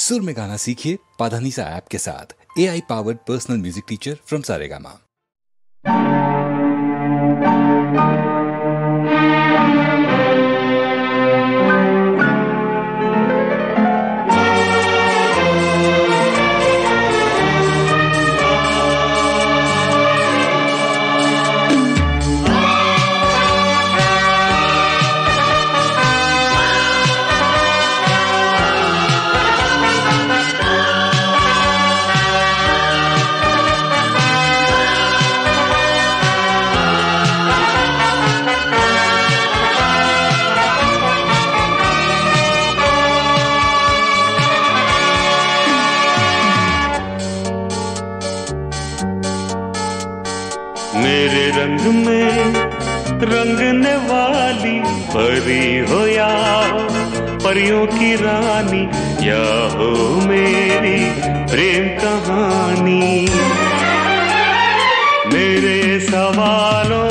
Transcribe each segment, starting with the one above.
सुर में गाना सीखिए पाधानीसा ऐप के साथ। A I powered personal music teacher from Saregama रंग में रंगने वाली परी हो या परियों की रानी, या हो मेरी प्रेम कहानी। मेरे सवालों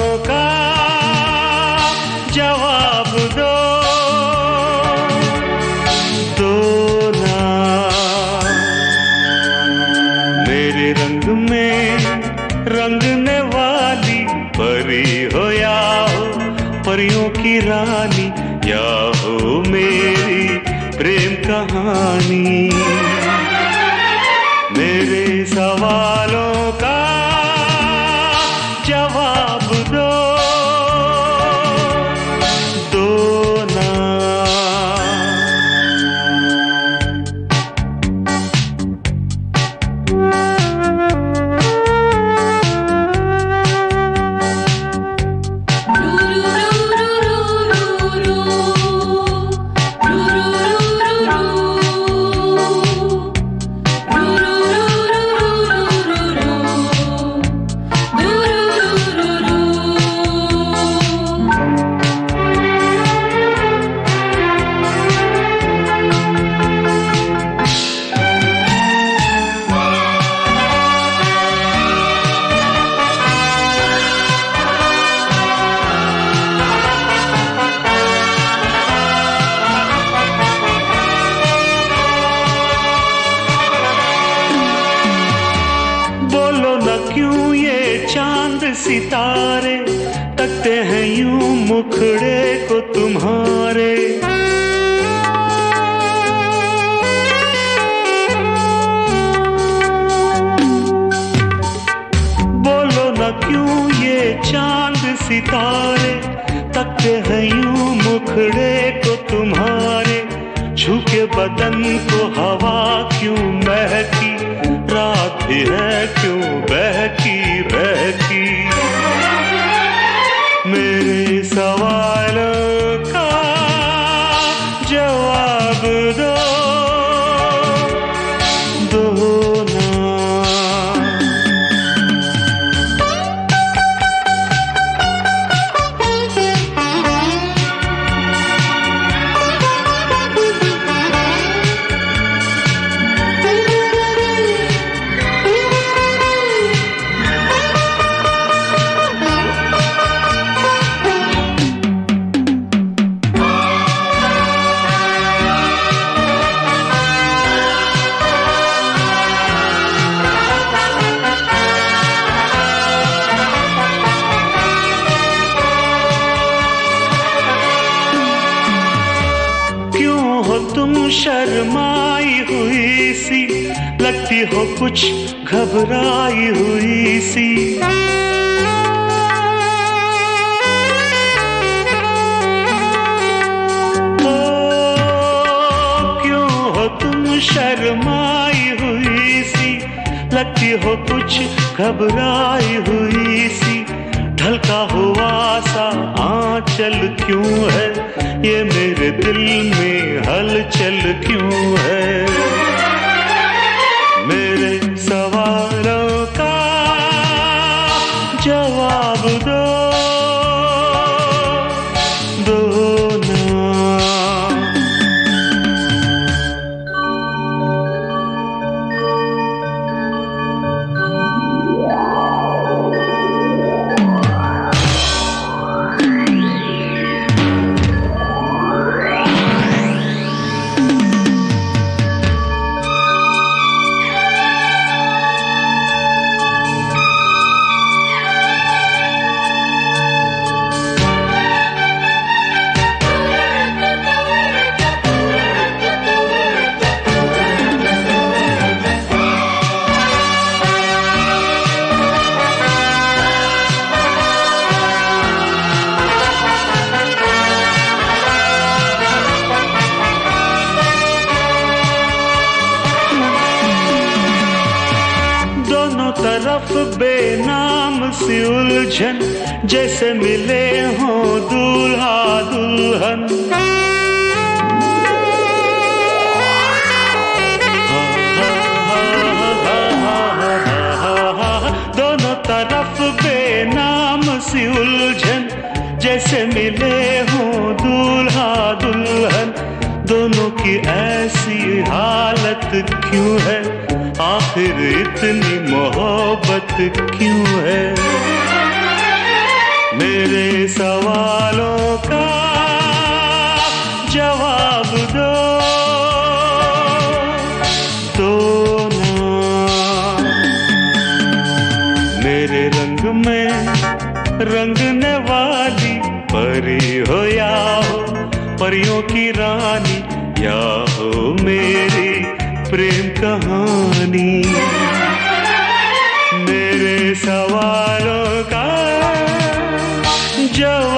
कहानी सितारे तकते हैं यूँ मुखड़े को तुम्हारे। बोलो न क्यों ये चाँद सितारे, तकते हैं यूँ मुखड़े को तुम्हारे। झुके बदन को हवा क्यों महकी, रात है क्यों तुम शर्माई हुई सी लगती हो कुछ घबराई हुई सी। ओ, क्यों हो तुम शर्माई हुई सी लगती हो कुछ घबराई हुई सी? ढलका हुआ सा आंचल क्यों है ये मेरे दिल में हलचल क्यों है? मेरे सवालों का जवाब तरफ़ बेनाम सी उलझन, जैसे मिले हो दूल्हा दुल्हन। दोनों तरफ़ बेनाम सी उलझन, जैसे मिले हो दूल्हा दुल्हन। दोनों की ऐसी हालत क्यों है? आखिर इतनी मोहब्बत क्यों है? मेरे सवालों का जवाब दो। दो ना मेरे रंग में रंगने वाली परी हो या हो। परियों की रानी या हो मेरी प्रेम कहानी? मेरे सवालों का जवाब